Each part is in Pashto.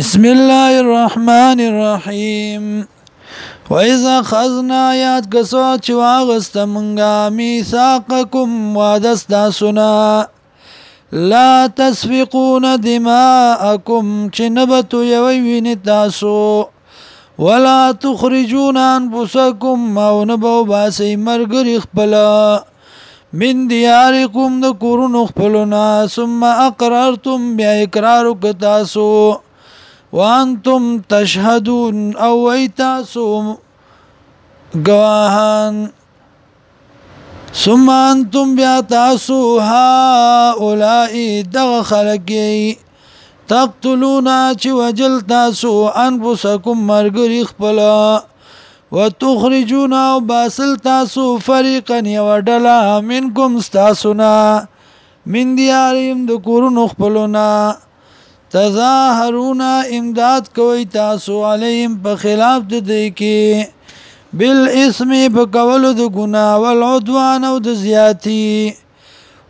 بسم الله الرحمن الرحیم وإذا خذنا آیات کسو چې واغست منګا میثاقکم وادستا سنا لا تسفقون دماءکم چې نبتو یوی ویني تاسو ولا تخرجون انفسکم او نبو باسی مرګری خپل من دیارکم د کورونو خپلنا ثم اقررتم بیا اقرار تاسو وانتم تشهدون او ایتاسو گواهان ثم انتم بیا تاسو هؤلاء دغ خلقی تقتلونا چې وجل تاسو انفسکم مرګری خپل وتخرجونا باسل تاسو فريقا يودلا منكم استاسنا من ديارهم د کورونو خپلونا تظاهرون امداد کوي تاسو عليهم په خلاف د دې کې بالاسم په کولو د ګنا او عدوان او د زیاتی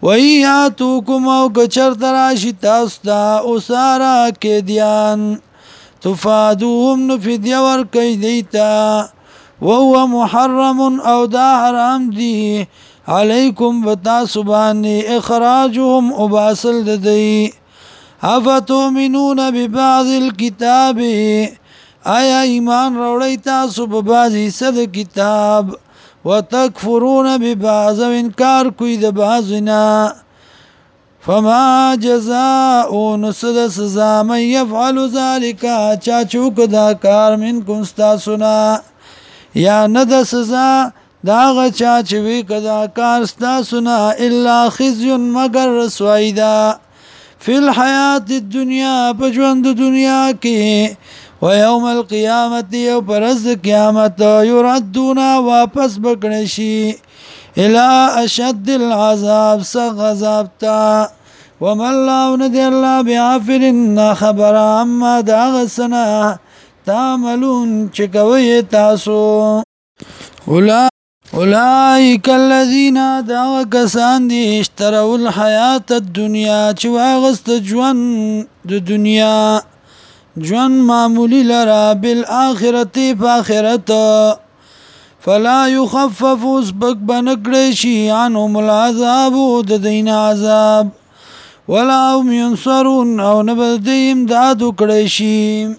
ویاتوکم او کچر تراشی تاسو دا اوسارا کې دیان تفادوهم نفدی ور کوي دیتا وهو محرم او دا حرام دی علیکم وتاسبانی اخراجهم وباسل ددی دی افتؤمنون ببعض الكتاب آیا ایمان روړی تاسو په بعضی صد کتاب وتکفرون ببعض انکار کوي د بعضنا فما جزاء نسد سزا من يفعل ذلك چا چوک دا کار من کوم تاسو نه یا ند سزا دا غ چا چوي کدا کار تاسو نه الا خزي مگر رسوایدا فی الحیات الدنیا په ژوند د دنیا کې و یوم القیامت یو پرز قیامت یردونا واپس بکړی شي الی اشد العذاب سغ عذاب تا وما الله ندی الله بعافر خبر اما دا غسنا تعملون چې کوي تاسو اولئک اولائک الذین دعوا کسان دی اشتروا الحیات الدنیا چې واغست ژوند د دنیا ژوند معمولی لرا بالآخرت فاخرت فلا يخفف سبق بنکړي شي عنهم العذاب د دین عذاب ولا هم ينصرون او نبدیم دادو کړي شي